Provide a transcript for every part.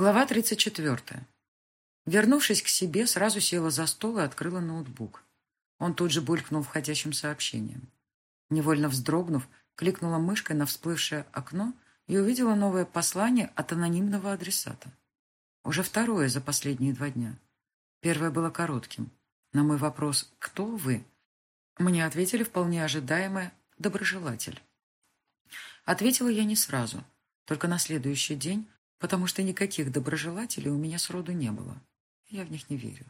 Глава 34. Вернувшись к себе, сразу села за стол и открыла ноутбук. Он тут же булькнул входящим сообщением. Невольно вздрогнув, кликнула мышкой на всплывшее окно и увидела новое послание от анонимного адресата. Уже второе за последние два дня. Первое было коротким. На мой вопрос «Кто вы?» мне ответили вполне ожидаемое «Доброжелатель». Ответила я не сразу, только на следующий день, потому что никаких доброжелателей у меня сроду не было. Я в них не верю.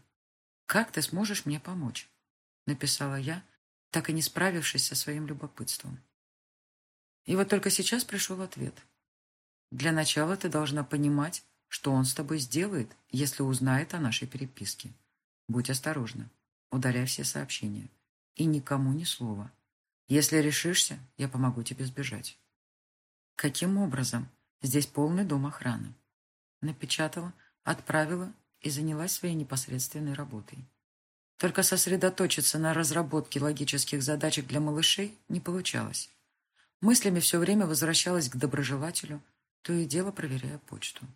«Как ты сможешь мне помочь?» написала я, так и не справившись со своим любопытством. И вот только сейчас пришел ответ. Для начала ты должна понимать, что он с тобой сделает, если узнает о нашей переписке. Будь осторожна. Удаляй все сообщения. И никому ни слова. Если решишься, я помогу тебе сбежать. Каким образом? Здесь полный дом охраны. Напечатала, отправила и занялась своей непосредственной работой. Только сосредоточиться на разработке логических задачек для малышей не получалось. Мыслями все время возвращалась к доброжелателю, то и дело проверяя почту.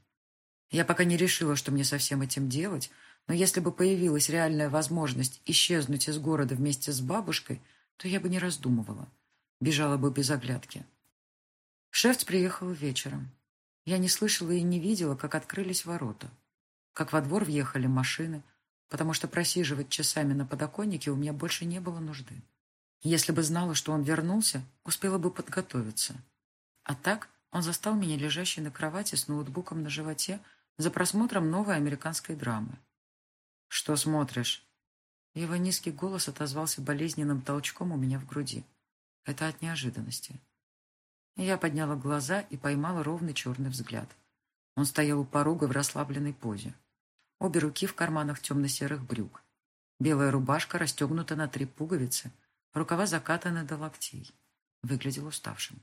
Я пока не решила, что мне со всем этим делать, но если бы появилась реальная возможность исчезнуть из города вместе с бабушкой, то я бы не раздумывала. Бежала бы без оглядки. Шефц приехал вечером. Я не слышала и не видела, как открылись ворота. Как во двор въехали машины, потому что просиживать часами на подоконнике у меня больше не было нужды. Если бы знала, что он вернулся, успела бы подготовиться. А так он застал меня лежащей на кровати с ноутбуком на животе за просмотром новой американской драмы. «Что смотришь?» Его низкий голос отозвался болезненным толчком у меня в груди. Это от неожиданности. Я подняла глаза и поймала ровный черный взгляд. Он стоял у порога в расслабленной позе. Обе руки в карманах темно-серых брюк. Белая рубашка расстегнута на три пуговицы, рукава закатаны до локтей. Выглядел уставшим.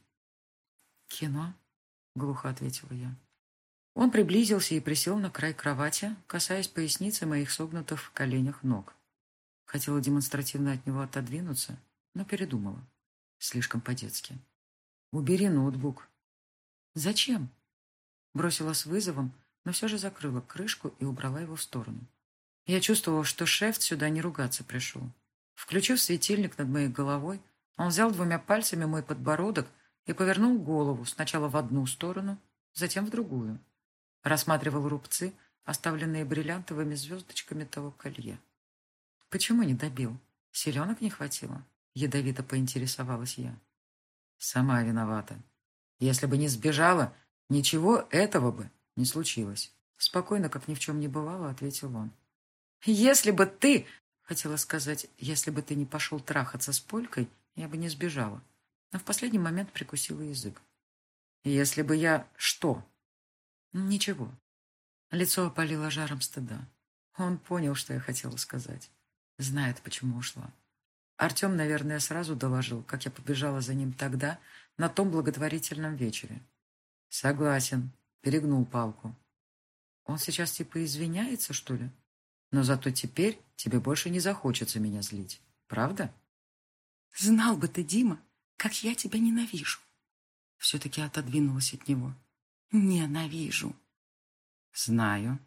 «Кино?» — глухо ответила я. Он приблизился и присел на край кровати, касаясь поясницы моих согнутых в коленях ног. Хотела демонстративно от него отодвинуться, но передумала. Слишком по-детски. «Убери ноутбук». «Зачем?» Бросила с вызовом, но все же закрыла крышку и убрала его в сторону. Я чувствовала, что шеф сюда не ругаться пришел. Включив светильник над моей головой, он взял двумя пальцами мой подбородок и повернул голову сначала в одну сторону, затем в другую. Рассматривал рубцы, оставленные бриллиантовыми звездочками того колье. Почему не добил? Селенок не хватило? Ядовито поинтересовалась я. Сама виновата. Если бы не сбежала, ничего этого бы не случилось. Спокойно, как ни в чем не бывало, ответил он. Если бы ты... Хотела сказать, если бы ты не пошел трахаться с Полькой, я бы не сбежала. Но в последний момент прикусила язык. Если бы я... Что? Ничего. Лицо опалило жаром стыда. Он понял, что я хотела сказать. Знает, почему ушла. Артем, наверное, сразу доложил, как я побежала за ним тогда, на том благотворительном вечере. Согласен. Перегнул палку. Он сейчас типа извиняется, что ли? Но зато теперь тебе больше не захочется меня злить. Правда? Знал бы ты, Дима, как я тебя ненавижу. Все-таки отодвинулась от него. Ненавижу. Знаю.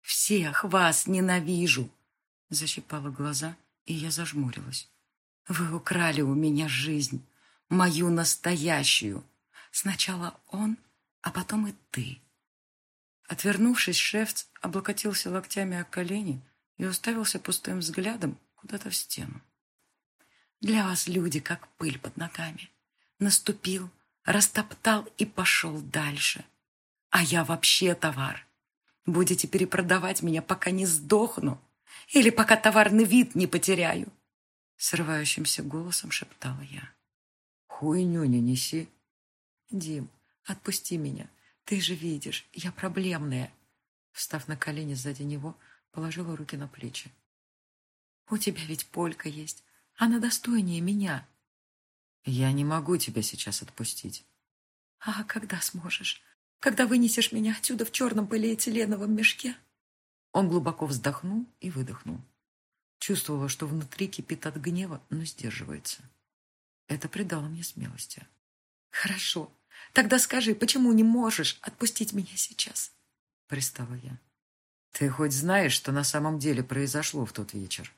Всех вас ненавижу. Защипала глаза, и я зажмурилась. Вы украли у меня жизнь, мою настоящую. Сначала он, а потом и ты. Отвернувшись, шефц облокотился локтями о колени и уставился пустым взглядом куда-то в стену. Для вас люди как пыль под ногами. Наступил, растоптал и пошел дальше. А я вообще товар. Будете перепродавать меня, пока не сдохну или пока товарный вид не потеряю. Срывающимся голосом шептала я. Хуйню не неси. Дим, отпусти меня. Ты же видишь, я проблемная. Встав на колени сзади него, положила руки на плечи. У тебя ведь Полька есть. Она достойнее меня. Я не могу тебя сейчас отпустить. А когда сможешь? Когда вынесешь меня отсюда в черном полиэтиленовом мешке? Он глубоко вздохнул и выдохнул. Чувствовала, что внутри кипит от гнева, но сдерживается. Это придало мне смелости. «Хорошо. Тогда скажи, почему не можешь отпустить меня сейчас?» пристала я. «Ты хоть знаешь, что на самом деле произошло в тот вечер?»